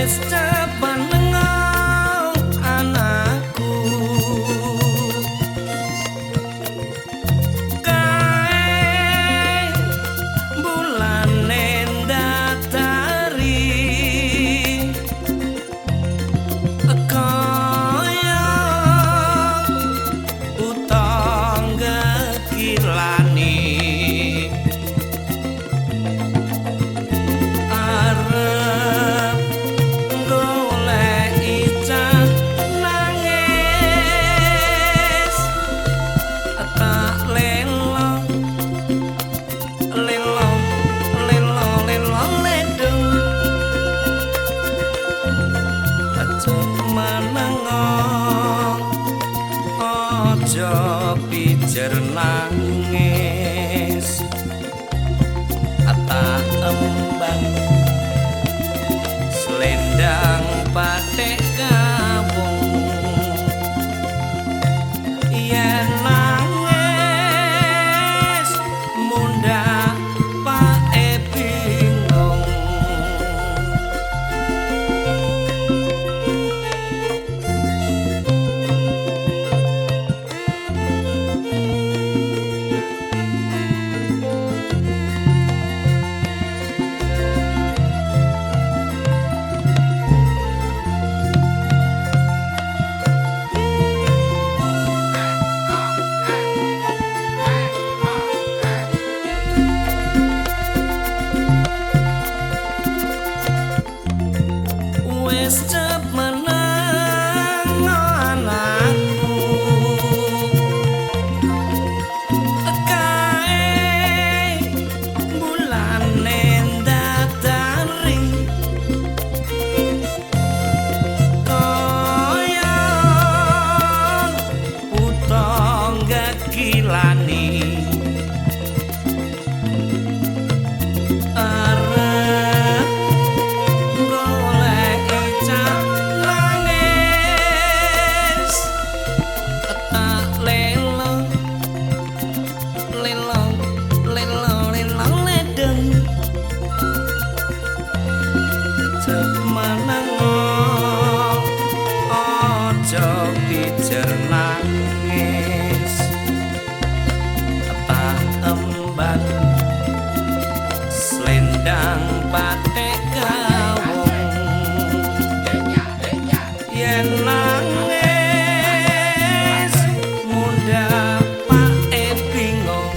It's time. manengo aja pijer nangis. Ata embang selendang patekan Thank bingung.